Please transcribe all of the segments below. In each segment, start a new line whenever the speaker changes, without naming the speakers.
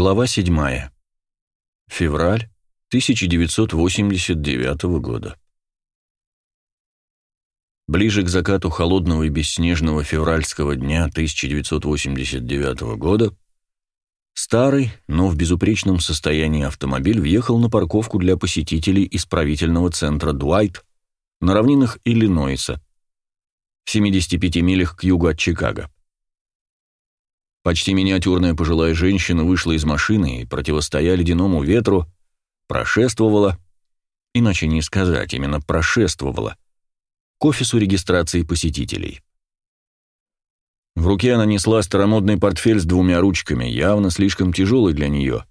Глава 7. Февраль 1989 года. Ближе к закату холодного и бесснежного февральского дня 1989 года старый, но в безупречном состоянии автомобиль въехал на парковку для посетителей исправительного центра Дуайт на равнинах Иллинойса, в 75 милях к югу от Чикаго. Почти миниатюрная пожилая женщина вышла из машины и, противостоя ледяному ветру, прошествовала, иначе не сказать, именно прошествовала, к офису регистрации посетителей. В руке она несла старомодный портфель с двумя ручками, явно слишком тяжелый для нее,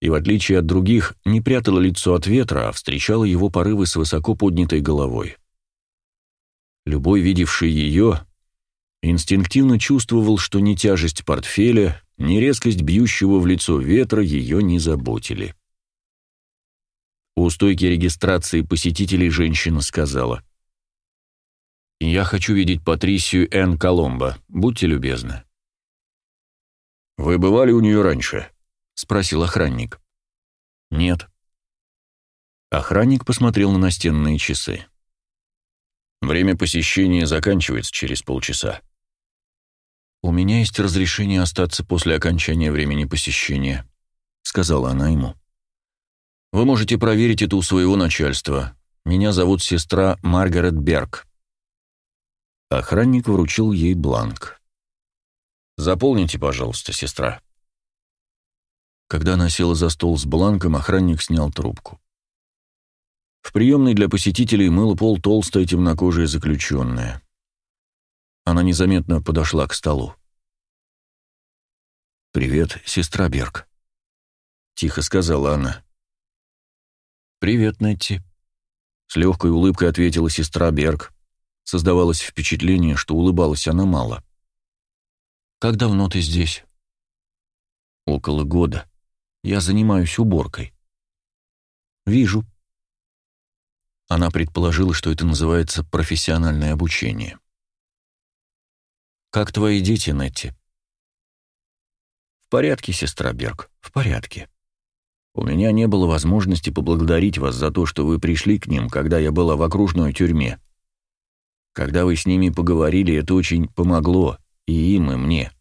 и, в отличие от других, не прятала лицо от ветра, а встречала его порывы с высоко поднятой головой. Любой, видевший ее, инстинктивно чувствовал, что ни тяжесть портфеля, ни резкость бьющего в лицо ветра ее не заботили. У стойки регистрации посетителей женщина сказала. «Я хочу видеть Патрисию Н. Коломбо. Будьте любезны». «Вы бывали у нее раньше?» — спросил охранник. «Нет». Охранник посмотрел на настенные часы. «Время посещения заканчивается через полчаса. «У меня есть разрешение остаться после окончания времени посещения», — сказала она ему. «Вы можете проверить это у своего начальства. Меня зовут сестра Маргарет Берг». Охранник вручил ей бланк. «Заполните, пожалуйста, сестра». Когда она села за стол с бланком, охранник снял трубку. В приемной для посетителей мыло пол толстая темнокожая заключенная. Она незаметно подошла к столу. «Привет, сестра Берг», — тихо сказала она. «Привет, Нетти», — с легкой улыбкой ответила сестра Берг. Создавалось впечатление, что улыбалась она мало. «Как давно ты здесь?» «Около года. Я занимаюсь уборкой». «Вижу». Она предположила, что это называется профессиональное обучение. «Как твои дети, Нетти?» «В порядке, сестра Берг, в порядке. У меня не было возможности поблагодарить вас за то, что вы пришли к ним, когда я была в окружной тюрьме. Когда вы с ними поговорили, это очень помогло и им, и мне.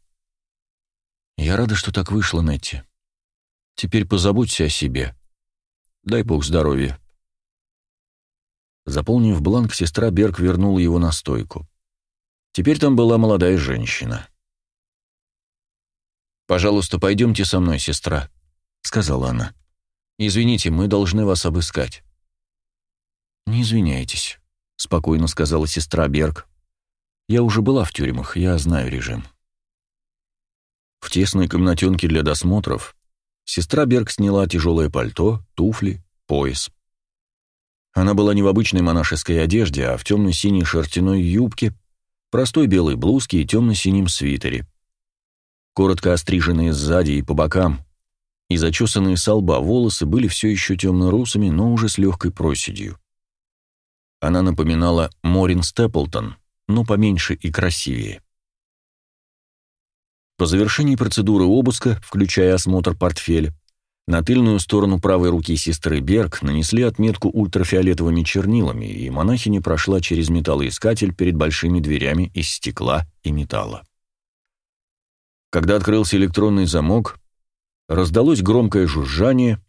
Я рада, что так вышло, Нетти. Теперь позаботься о себе. Дай бог здоровья». Заполнив бланк, сестра Берг вернула его на стойку. Теперь там была молодая женщина. «Пожалуйста, пойдемте со мной, сестра», — сказала она. «Извините, мы должны вас обыскать». «Не извиняйтесь», — спокойно сказала сестра Берг. «Я уже была в тюрьмах, я знаю режим». В тесной комнатенке для досмотров сестра Берг сняла тяжелое пальто, туфли, пояс. Она была не в обычной монашеской одежде, а в темно-синей шерстяной юбке простой белой блузке и темно-синем свитере. Коротко остриженные сзади и по бокам и зачесанные с лба волосы были все еще темно-русыми, но уже с легкой проседью. Она напоминала Морин Степлтон, но поменьше и красивее. По завершении процедуры обыска, включая осмотр портфеля, на тыльную сторону правой руки сестры Берг нанесли отметку ультрафиолетовыми чернилами, и монахиня прошла через металлоискатель перед большими дверями из стекла и металла. Когда открылся электронный замок, раздалось громкое жужжание,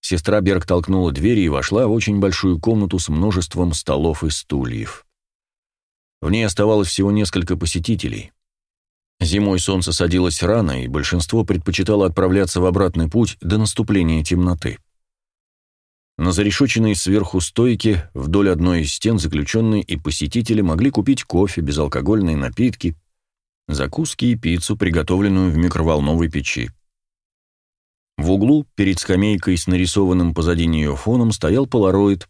сестра Берг толкнула двери и вошла в очень большую комнату с множеством столов и стульев. В ней оставалось всего несколько посетителей — Зимой солнце садилось рано, и большинство предпочитало отправляться в обратный путь до наступления темноты. На зарешоченной сверху стойке вдоль одной из стен заключенные и посетители могли купить кофе, безалкогольные напитки, закуски и пиццу, приготовленную в микроволновой печи. В углу, перед скамейкой с нарисованным позади нее фоном, стоял полароид,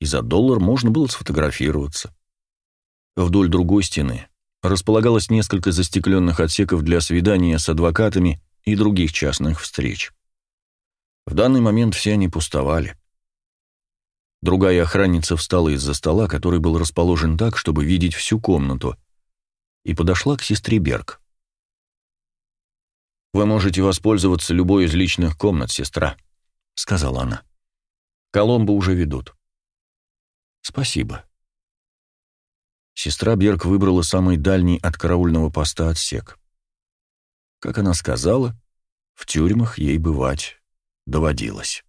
и за доллар можно было сфотографироваться. Вдоль другой стены располагалось несколько застекленных отсеков для свидания с адвокатами и других частных встреч. В данный момент все они пустовали. Другая охранница встала из-за стола, который был расположен так, чтобы видеть всю комнату, и подошла к сестре Берг. «Вы можете воспользоваться любой из личных комнат, сестра», — сказала она. «Коломбо уже ведут». «Спасибо». Сестра Берг выбрала самый дальний от караульного поста отсек. Как она сказала, в тюрьмах ей бывать доводилось.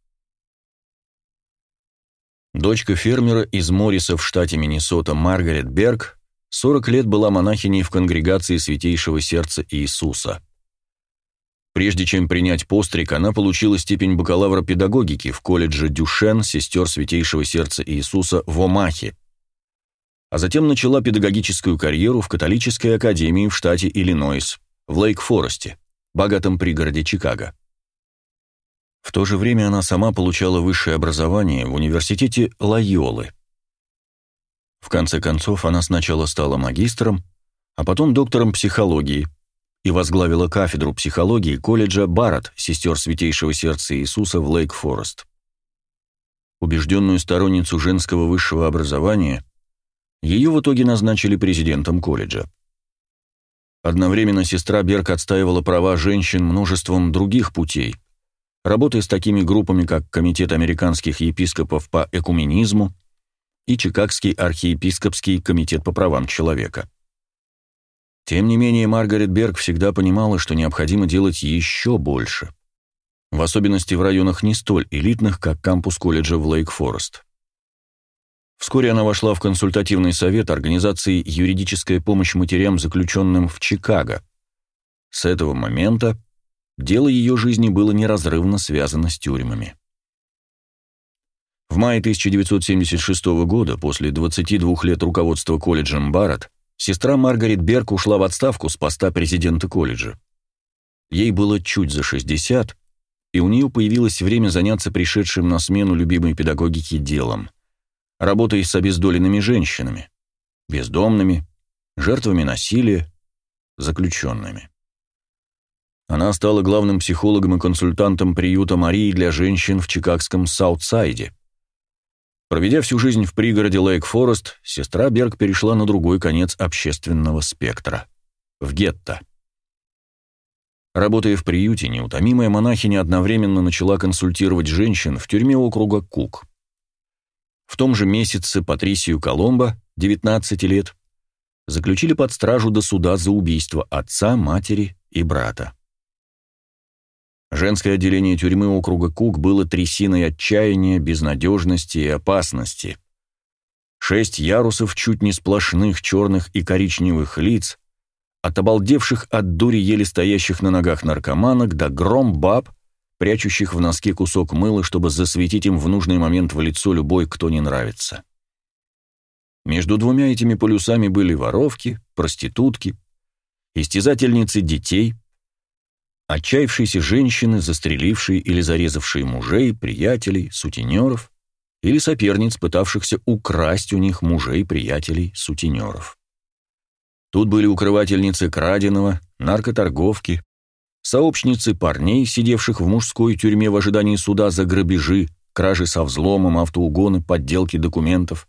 Дочка фермера из Морриса в штате Миннесота Маргарет Берг 40 лет была монахиней в конгрегации Святейшего Сердца Иисуса. Прежде чем принять постриг, она получила степень бакалавра педагогики в колледже Дюшен сестер Святейшего Сердца Иисуса в Омахе, а затем начала педагогическую карьеру в католической академии в штате Иллинойс, в Лейк-Форесте, богатом пригороде Чикаго. В то же время она сама получала высшее образование в университете Лайолы. В конце концов, она сначала стала магистром, а потом доктором психологии и возглавила кафедру психологии колледжа Барретт, сестер Святейшего Сердца Иисуса в Лейк-Форест. Убежденную сторонницу женского высшего образования, ее в итоге назначили президентом колледжа. Одновременно сестра Берг отстаивала права женщин множеством других путей, работая с такими группами, как Комитет американских епископов по экуменизму и Чикагский архиепископский комитет по правам человека. Тем не менее, Маргарет Берг всегда понимала, что необходимо делать еще больше, в особенности в районах не столь элитных, как кампус колледжа в Лейк-Форест. Вскоре она вошла в консультативный совет организации «Юридическая помощь матерям, заключенным в Чикаго». С этого момента дело ее жизни было неразрывно связано с тюрьмами. В мае 1976 года, после 22 лет руководства колледжем Барретт, сестра Маргарет Берг ушла в отставку с поста президента колледжа. Ей было чуть за 60, и у нее появилось время заняться пришедшим на смену любимой педагогики делом – работой с обездоленными женщинами, бездомными, жертвами насилия, заключенными. Она стала главным психологом и консультантом приюта Марии для женщин в чикагском Саутсайде. Проведя всю жизнь в пригороде Лейк-Форест, сестра Берг перешла на другой конец общественного спектра – в гетто. Работая в приюте, неутомимая монахиня одновременно начала консультировать женщин в тюрьме округа Кук – в том же месяце Патрисию Коломбо, 19 лет, заключили под стражу до суда за убийство отца, матери и брата. Женское отделение тюрьмы округа Кук было трясиной отчаяния, безнадежности и опасности. Шесть ярусов чуть не сплошных черных и коричневых лиц, от обалдевших от дури еле стоящих на ногах наркоманок до гром баб — прячущих в носке кусок мыла, чтобы засветить им в нужный момент в лицо любой, кто не нравится. Между двумя этими полюсами были воровки, проститутки, истязательницы детей, отчаявшиеся женщины, застрелившие или зарезавшие мужей, приятелей, сутенеров или соперниц, пытавшихся украсть у них мужей, приятелей, сутенеров. Тут были укрывательницы краденого, наркоторговки, сообщницы парней, сидевших в мужской тюрьме в ожидании суда за грабежи, кражи со взломом, автоугоны, подделки документов,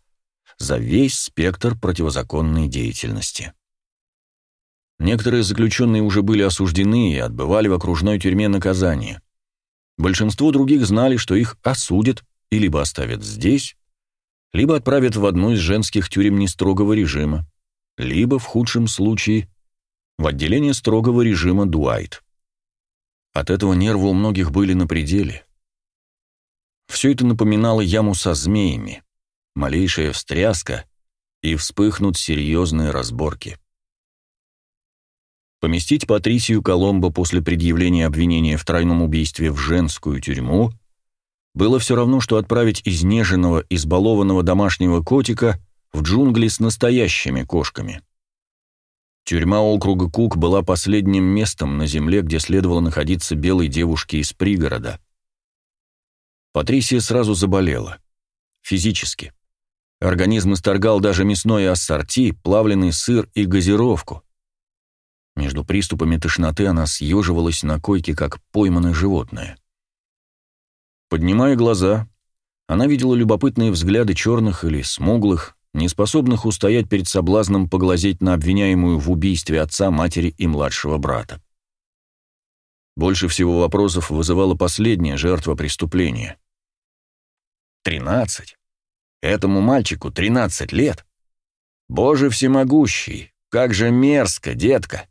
за весь спектр противозаконной деятельности. Некоторые заключенные уже были осуждены и отбывали в окружной тюрьме наказание. Большинство других знали, что их осудят и либо оставят здесь, либо отправят в одну из женских тюрем нестрогого режима, либо, в худшем случае, в отделение строгого режима Дуайт. От этого нервы у многих были на пределе. Все это напоминало яму со змеями, малейшая встряска, и вспыхнут серьезные разборки. Поместить Патрисию Коломбо после предъявления обвинения в тройном убийстве в женскую тюрьму было все равно, что отправить изнеженного, избалованного домашнего котика в джунгли с настоящими кошками. Тюрьма округа Кук была последним местом на земле, где следовало находиться белой девушке из пригорода. Патрисия сразу заболела. Физически. Организм исторгал даже мясное ассорти, плавленый сыр и газировку. Между приступами тошноты она съеживалась на койке, как пойманное животное. Поднимая глаза, она видела любопытные взгляды черных или смуглых, не способных устоять перед соблазном поглазеть на обвиняемую в убийстве отца, матери и младшего брата. Больше всего вопросов вызывала последняя жертва преступления. «Тринадцать? Этому мальчику тринадцать лет? Боже всемогущий, как же мерзко, детка!»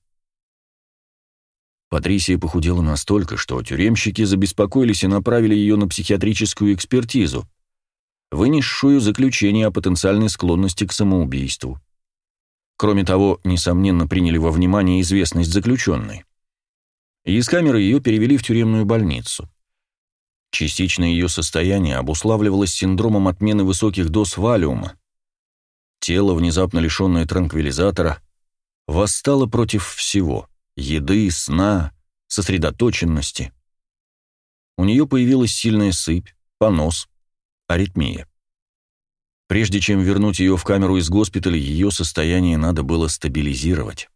Патрисия похудела настолько, что тюремщики забеспокоились и направили ее на психиатрическую экспертизу, вынесшую заключение о потенциальной склонности к самоубийству. Кроме того, несомненно, приняли во внимание известность заключенной. Из камеры ее перевели в тюремную больницу. Частично ее состояние обуславливалось синдромом отмены высоких доз валиума. Тело, внезапно лишенное транквилизатора, восстало против всего — еды, сна, сосредоточенности. У нее появилась сильная сыпь, понос, аритмия. Прежде чем вернуть ее в камеру из госпиталя, ее состояние надо было стабилизировать.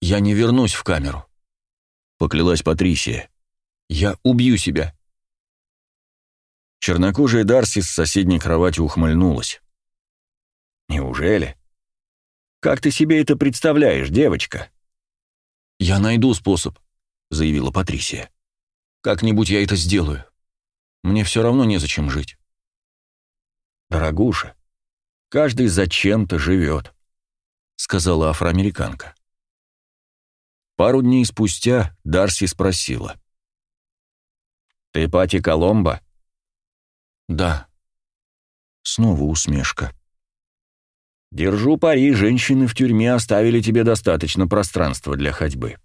«Я не вернусь в камеру», — поклялась Патрисия. «Я убью себя». Чернокожая Дарси с соседней кровати ухмыльнулась. «Неужели? Как ты себе это представляешь, девочка?» «Я найду способ», — заявила Патрисия. «Как-нибудь я это сделаю. Мне все равно незачем жить». «Дорогуша, каждый зачем-то живет», — сказала афроамериканка. Пару дней спустя Дарси спросила. «Ты Пати Коломбо?» «Да». Снова усмешка. «Держу пари, женщины в тюрьме оставили тебе достаточно пространства для ходьбы».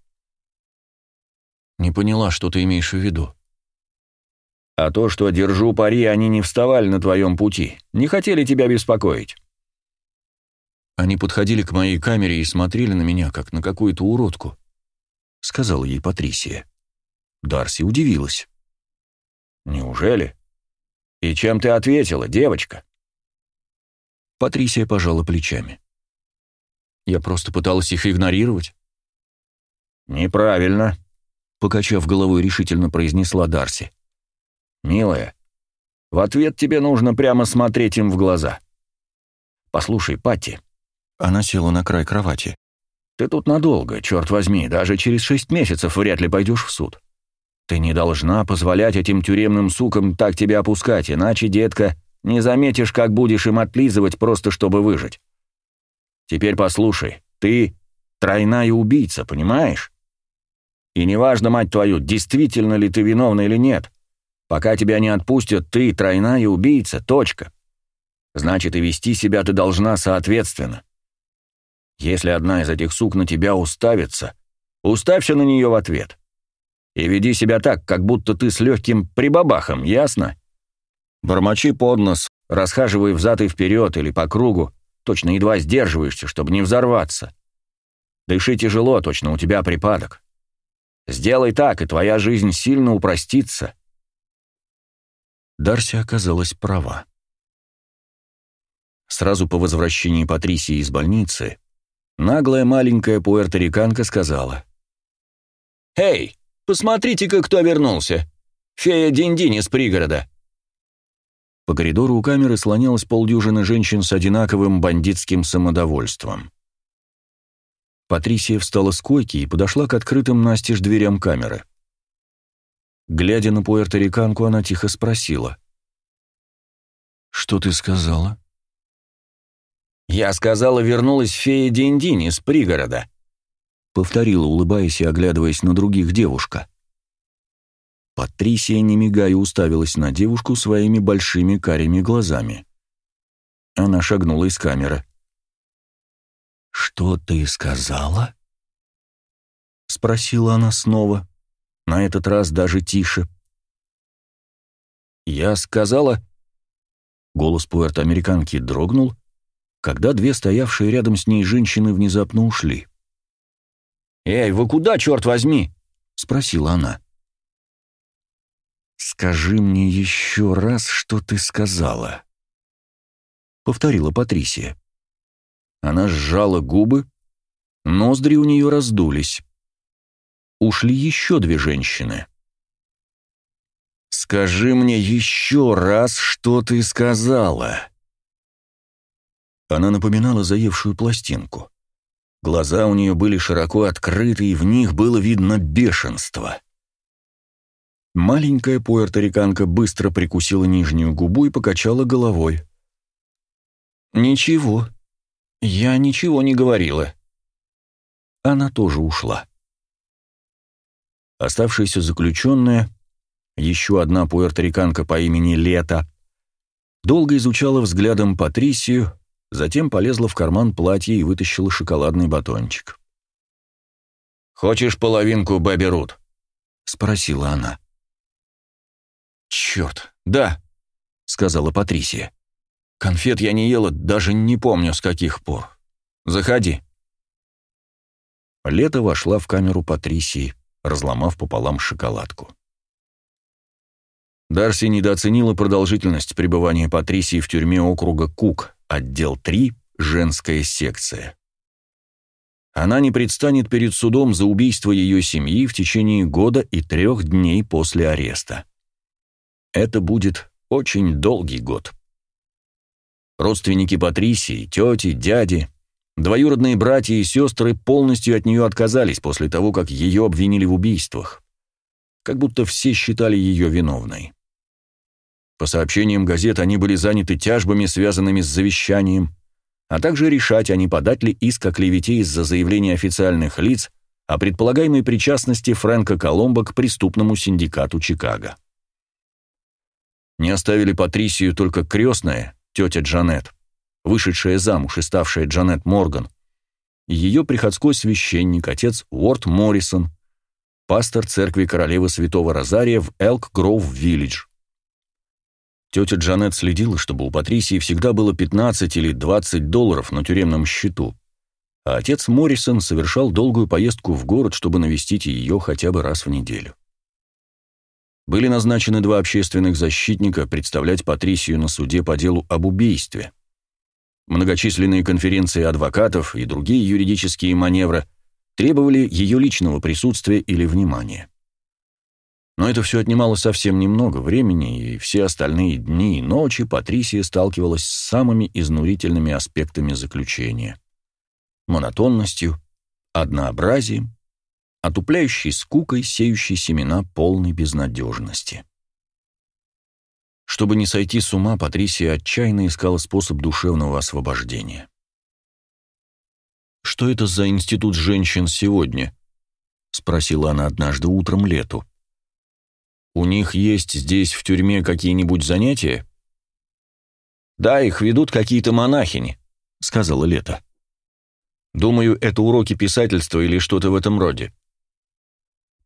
«Не поняла, что ты имеешь в виду». А то, что держу пари, они не вставали на твоем пути, не хотели тебя беспокоить. Они подходили к моей камере и смотрели на меня, как на какую-то уродку, — сказала ей Патрисия. Дарси удивилась. «Неужели? И чем ты ответила, девочка?» Патрисия пожала плечами. «Я просто пыталась их игнорировать». «Неправильно», — покачав головой, решительно произнесла Дарси. «Милая, в ответ тебе нужно прямо смотреть им в глаза. Послушай, Патти». Она села на край кровати. «Ты тут надолго, черт возьми, даже через шесть месяцев вряд ли пойдешь в суд. Ты не должна позволять этим тюремным сукам так тебя опускать, иначе, детка, не заметишь, как будешь им отлизывать, просто чтобы выжить. Теперь послушай, ты тройная убийца, понимаешь? И неважно, мать твою, действительно ли ты виновна или нет, Пока тебя не отпустят, ты тройная убийца, точка. Значит, и вести себя ты должна соответственно. Если одна из этих сук на тебя уставится, уставься на нее в ответ. И веди себя так, как будто ты с легким прибабахом, ясно? Бормочи под нос, расхаживай взад и вперед или по кругу, точно едва сдерживаешься, чтобы не взорваться. Дыши тяжело, точно у тебя припадок. Сделай так, и твоя жизнь сильно упростится. Дарси оказалась права. Сразу по возвращении Патрисии из больницы наглая маленькая пуэрториканка сказала. «Эй, посмотрите-ка, кто вернулся! Фея Диндин из пригорода!» По коридору у камеры слонялось полдюжины женщин с одинаковым бандитским самодовольством. Патрисия встала с койки и подошла к открытым настежь дверям камеры. Глядя на пуэрториканку, она тихо спросила. «Что ты сказала?» «Я сказала, вернулась фея Диндин из пригорода», — повторила, улыбаясь и оглядываясь на других девушка. Патрисия, не мигая, уставилась на девушку своими большими карими глазами. Она шагнула из камеры. «Что ты сказала?» — спросила она снова на этот раз даже тише. «Я сказала...» Голос пуэрто-американки дрогнул, когда две стоявшие рядом с ней женщины внезапно ушли. «Эй, вы куда, черт возьми?» — спросила она. «Скажи мне еще раз, что ты сказала», — повторила Патрисия. Она сжала губы, ноздри у нее раздулись ушли еще две женщины. «Скажи мне еще раз, что ты сказала». Она напоминала заевшую пластинку. Глаза у нее были широко открыты, и в них было видно бешенство. Маленькая пуэрториканка быстро прикусила нижнюю губу и покачала головой. «Ничего. Я ничего не говорила». Она тоже ушла. Оставшаяся заключенная, еще одна пуэрториканка по имени Лето, долго изучала взглядом Патрисию, затем полезла в карман платья и вытащила шоколадный батончик. «Хочешь половинку Бэби Рут?» — спросила она. «Черт, да», — сказала Патрисия. «Конфет я не ела, даже не помню, с каких пор. Заходи». Лето вошла в камеру Патрисии разломав пополам шоколадку. Дарси недооценила продолжительность пребывания Патрисии в тюрьме округа Кук, отдел 3, женская секция. Она не предстанет перед судом за убийство ее семьи в течение года и трех дней после ареста. Это будет очень долгий год. Родственники Патрисии, тети, дяди, Двоюродные братья и сестры полностью от нее отказались после того, как ее обвинили в убийствах. Как будто все считали ее виновной. По сообщениям газет, они были заняты тяжбами, связанными с завещанием, а также решать, а не подать ли иск о клевете из-за заявления официальных лиц о предполагаемой причастности Фрэнка Коломбо к преступному синдикату Чикаго. Не оставили Патрисию только крестная, тетя Джанет вышедшая замуж и ставшая Джанет Морган, ее приходской священник, отец Уорд Моррисон, пастор церкви королевы Святого Розария в Элк Гроув Виллидж. Тетя Джанет следила, чтобы у Патрисии всегда было 15 или 20 долларов на тюремном счету, а отец Моррисон совершал долгую поездку в город, чтобы навестить ее хотя бы раз в неделю. Были назначены два общественных защитника представлять Патрисию на суде по делу об убийстве – Многочисленные конференции адвокатов и другие юридические маневры требовали ее личного присутствия или внимания. Но это все отнимало совсем немного времени, и все остальные дни и ночи Патрисия сталкивалась с самыми изнурительными аспектами заключения. Монотонностью, однообразием, отупляющей скукой, сеющей семена полной безнадежности. Чтобы не сойти с ума, Патрисия отчаянно искала способ душевного освобождения. «Что это за институт женщин сегодня?» — спросила она однажды утром лету. «У них есть здесь в тюрьме какие-нибудь занятия?» «Да, их ведут какие-то монахини», — сказала Лето. «Думаю, это уроки писательства или что-то в этом роде».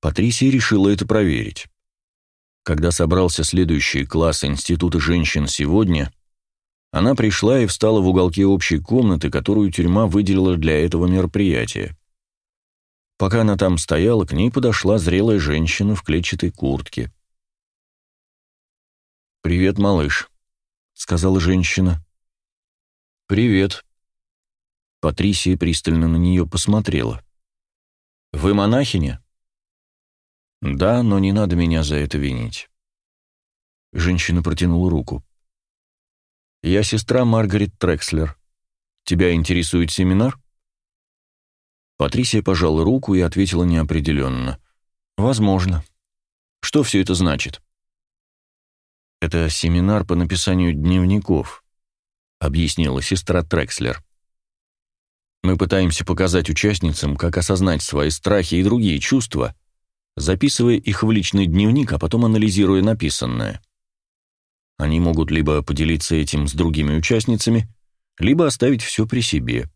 Патрисия решила это проверить. Когда собрался следующий класс Института женщин сегодня, она пришла и встала в уголке общей комнаты, которую тюрьма выделила для этого мероприятия. Пока она там стояла, к ней подошла зрелая женщина в клетчатой куртке. «Привет, малыш», — сказала женщина. «Привет». Патрисия пристально на нее посмотрела. «Вы монахиня?» «Да, но не надо меня за это винить». Женщина протянула руку. «Я сестра Маргарет Трекслер. Тебя интересует семинар?» Патрисия пожала руку и ответила неопределенно. «Возможно. Что все это значит?» «Это семинар по написанию дневников», — объяснила сестра Трекслер. «Мы пытаемся показать участницам, как осознать свои страхи и другие чувства, записывая их в личный дневник, а потом анализируя написанное. Они могут либо поделиться этим с другими участницами, либо оставить все при себе.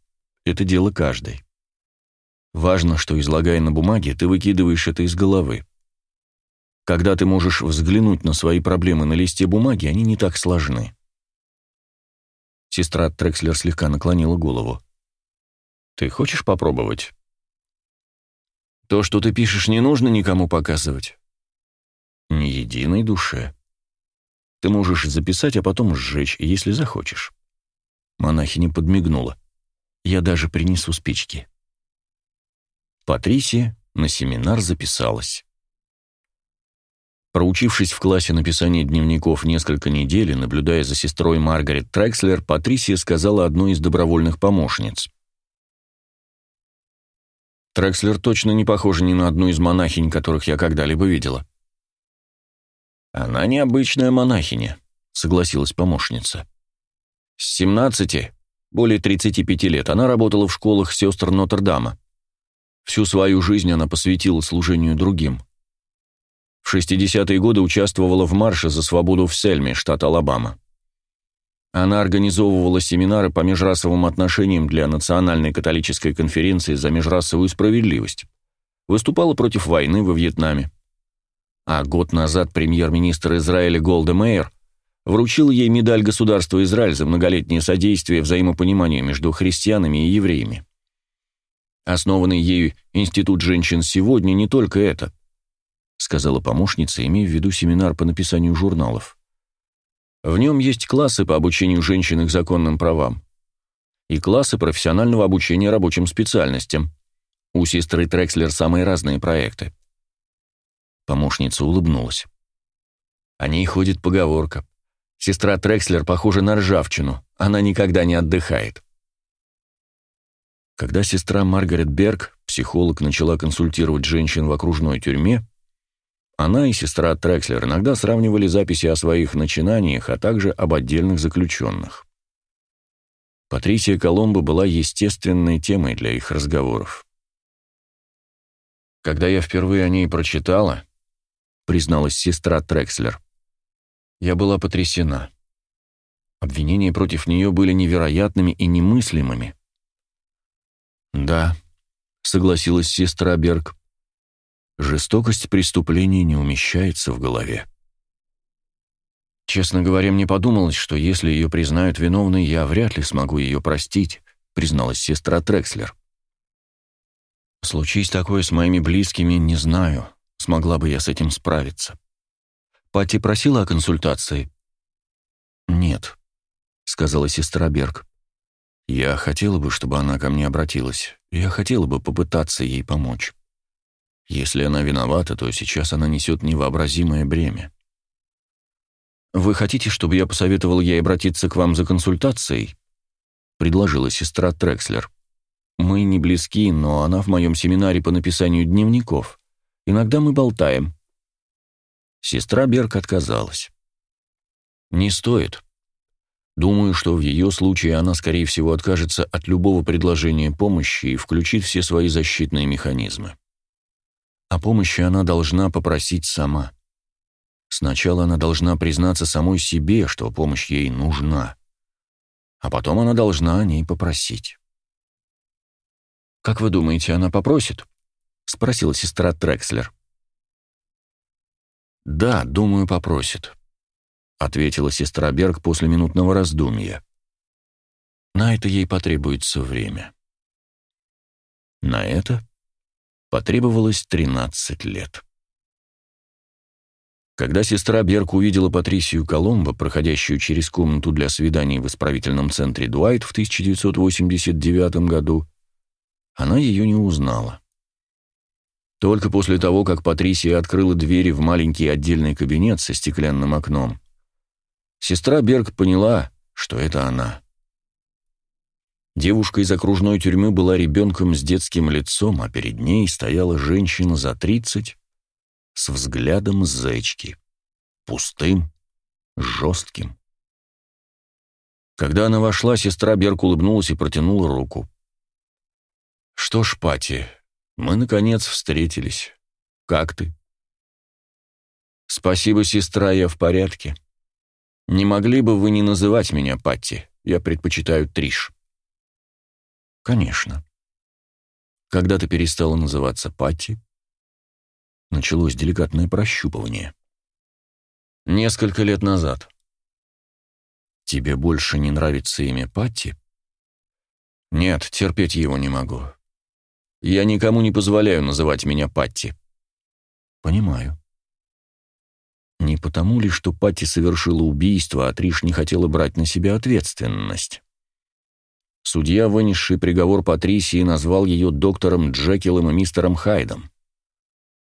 Это дело каждой. Важно, что, излагая на бумаге, ты выкидываешь это из головы. Когда ты можешь взглянуть на свои проблемы на листе бумаги, они не так сложны. Сестра Трекслер слегка наклонила голову. «Ты хочешь попробовать?» То, что ты пишешь, не нужно никому показывать. Ни единой душе. Ты можешь записать, а потом сжечь, если захочешь. Монахиня подмигнула. Я даже принесу спички. Патрисия на семинар записалась. Проучившись в классе написания дневников несколько недель, наблюдая за сестрой Маргарет Трекслер, Патрисия сказала одной из добровольных помощниц. Трекслер точно не похожа ни на одну из монахинь, которых я когда-либо видела. Она необычная монахиня, согласилась помощница. С 17, более 35 лет, она работала в школах сестр Нотр-Дама. Всю свою жизнь она посвятила служению другим. В 60-е годы участвовала в марше за свободу в Сельме, штат Алабама. Она организовывала семинары по межрасовым отношениям для Национальной католической конференции за межрасовую справедливость. Выступала против войны во Вьетнаме. А год назад премьер-министр Израиля Голда Мейер вручил ей медаль государства Израиль за многолетнее содействие взаимопониманию между христианами и евреями. Основанный ею Институт женщин сегодня не только это, сказала помощница, имея в виду семинар по написанию журналов. В нем есть классы по обучению женщин их законным правам и классы профессионального обучения рабочим специальностям. У сестры Трекслер самые разные проекты. Помощница улыбнулась. О ней ходит поговорка. Сестра Трекслер похожа на ржавчину, она никогда не отдыхает. Когда сестра Маргарет Берг, психолог, начала консультировать женщин в окружной тюрьме, она и сестра Трекслер иногда сравнивали записи о своих начинаниях, а также об отдельных заключенных. Патрисия Коломбо была естественной темой для их разговоров. «Когда я впервые о ней прочитала», — призналась сестра Трекслер, — «я была потрясена. Обвинения против нее были невероятными и немыслимыми». «Да», — согласилась сестра Берг, Жестокость преступления не умещается в голове. Честно говоря, мне подумалось, что если ее признают виновной, я вряд ли смогу ее простить, призналась сестра Трекслер. Случись такое с моими близкими, не знаю, смогла бы я с этим справиться. Пати просила о консультации? Нет, сказала сестра Берг. Я хотела бы, чтобы она ко мне обратилась. Я хотела бы попытаться ей помочь. Если она виновата, то сейчас она несет невообразимое бремя. «Вы хотите, чтобы я посоветовал ей обратиться к вам за консультацией?» — предложила сестра Трекслер. «Мы не близки, но она в моем семинаре по написанию дневников. Иногда мы болтаем». Сестра Берг отказалась. «Не стоит. Думаю, что в ее случае она, скорее всего, откажется от любого предложения помощи и включит все свои защитные механизмы. О помощи она должна попросить сама. Сначала она должна признаться самой себе, что помощь ей нужна. А потом она должна о ней попросить. «Как вы думаете, она попросит?» — спросила сестра Трекслер. «Да, думаю, попросит», — ответила сестра Берг после минутного раздумья. «На это ей потребуется время». «На это?» Потребовалось 13 лет. Когда сестра Берк увидела Патрисию Коломбо, проходящую через комнату для свиданий в исправительном центре Дуайт в 1989 году, она ее не узнала. Только после того, как Патрисия открыла двери в маленький отдельный кабинет со стеклянным окном, сестра Берг поняла, что это она. Девушка из окружной тюрьмы была ребенком с детским лицом, а перед ней стояла женщина за тридцать с взглядом зайчки, пустым, жестким. Когда она вошла, сестра Берк улыбнулась и протянула руку. «Что ж, Пати, мы, наконец, встретились. Как ты?» «Спасибо, сестра, я в порядке. Не могли бы вы не называть меня Патти? Я предпочитаю Триш». Конечно. Когда ты перестала называться Патти, началось деликатное прощупывание. Несколько лет назад. Тебе больше не нравится имя Патти? Нет, терпеть его не могу. Я никому не позволяю называть меня Патти. Понимаю. Не потому ли, что Патти совершила убийство, а Триш не хотела брать на себя ответственность? Судья, вынесший приговор Патрисии, назвал ее доктором Джекилом и мистером Хайдом.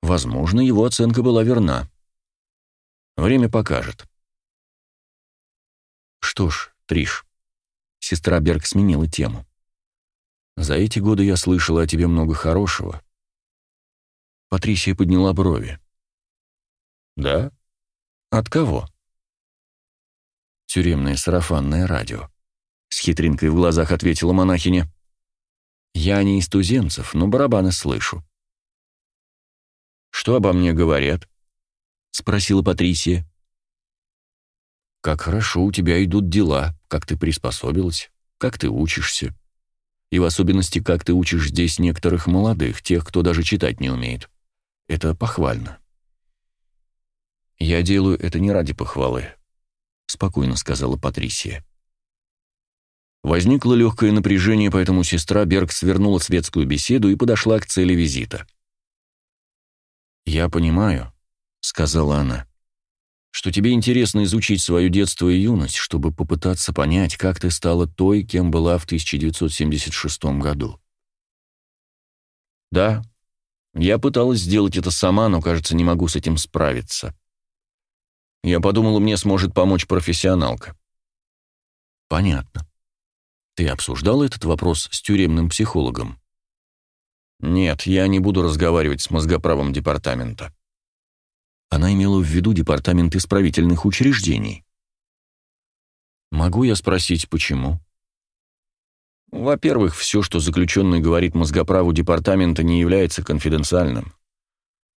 Возможно, его оценка была верна. Время покажет. Что ж, Триш, сестра Берг сменила тему. За эти годы я слышала о тебе много хорошего. Патрисия подняла брови. Да? От кого? Тюремное сарафанное радио. С хитринкой в глазах ответила монахиня. Я не из туземцев, но барабаны слышу. Что обо мне говорят? Спросила Патрисия. Как хорошо у тебя идут дела, как ты приспособилась, как ты учишься. И в особенности, как ты учишь здесь некоторых молодых, тех, кто даже читать не умеет. Это похвально. Я делаю это не ради похвалы, спокойно сказала Патрисия. Возникло легкое напряжение, поэтому сестра Берг свернула светскую беседу и подошла к цели визита. «Я понимаю», — сказала она, — «что тебе интересно изучить свое детство и юность, чтобы попытаться понять, как ты стала той, кем была в 1976 году». «Да, я пыталась сделать это сама, но, кажется, не могу с этим справиться. Я подумала, мне сможет помочь профессионалка». «Понятно. Ты обсуждал этот вопрос с тюремным психологом? Нет, я не буду разговаривать с мозгоправом департамента. Она имела в виду департамент исправительных учреждений. Могу я спросить, почему? Во-первых, все, что заключенный говорит мозгоправу департамента, не является конфиденциальным.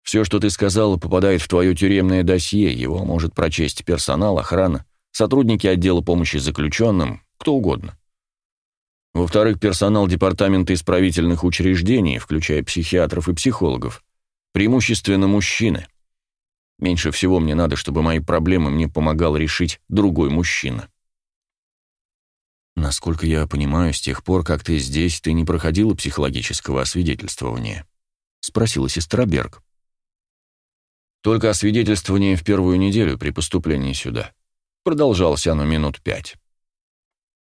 Все, что ты сказала, попадает в твое тюремное досье, его может прочесть персонал, охрана, сотрудники отдела помощи заключенным, кто угодно. Во-вторых, персонал департамента исправительных учреждений, включая психиатров и психологов, преимущественно мужчины. Меньше всего мне надо, чтобы мои проблемы мне помогал решить другой мужчина. Насколько я понимаю, с тех пор, как ты здесь, ты не проходила психологического освидетельствования, спросила сестра Берг. Только освидетельствование в первую неделю при поступлении сюда. Продолжалось оно минут пять.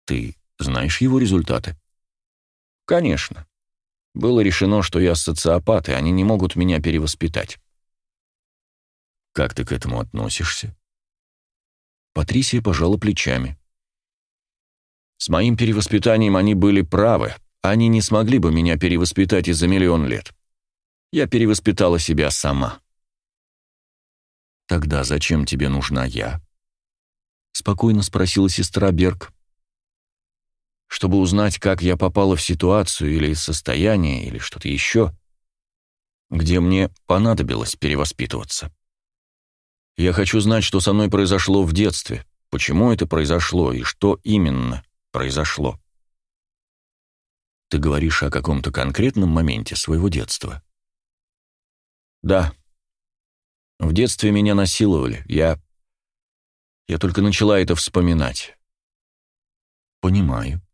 Ты знаешь его результаты? Конечно. Было решено, что я социопат, и они не могут меня перевоспитать. Как ты к этому относишься? Патрисия пожала плечами. С моим перевоспитанием они были правы. Они не смогли бы меня перевоспитать и за миллион лет. Я перевоспитала себя сама. Тогда зачем тебе нужна я? Спокойно спросила сестра Берг чтобы узнать, как я попала в ситуацию или состояние, или что-то еще, где мне понадобилось перевоспитываться. Я хочу знать, что со мной произошло в детстве, почему это произошло и что именно произошло. Ты говоришь о каком-то конкретном моменте своего детства? Да. В детстве меня насиловали. Я... Я только начала это вспоминать. Понимаю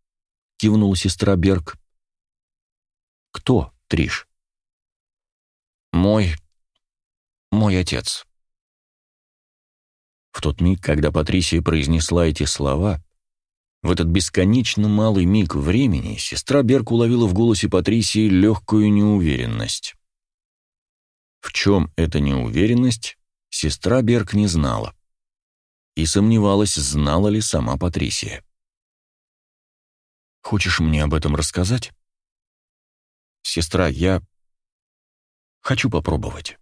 кивнула сестра Берг. Кто, Триш? Мой мой отец. В тот миг, когда Патрисия произнесла эти слова, в этот бесконечно малый миг времени сестра Берг уловила в голосе Патрисии легкую неуверенность. В чем эта неуверенность, сестра Берг не знала. И сомневалась, знала ли сама Патрисия. Хочешь мне об этом рассказать? Сестра, я хочу попробовать.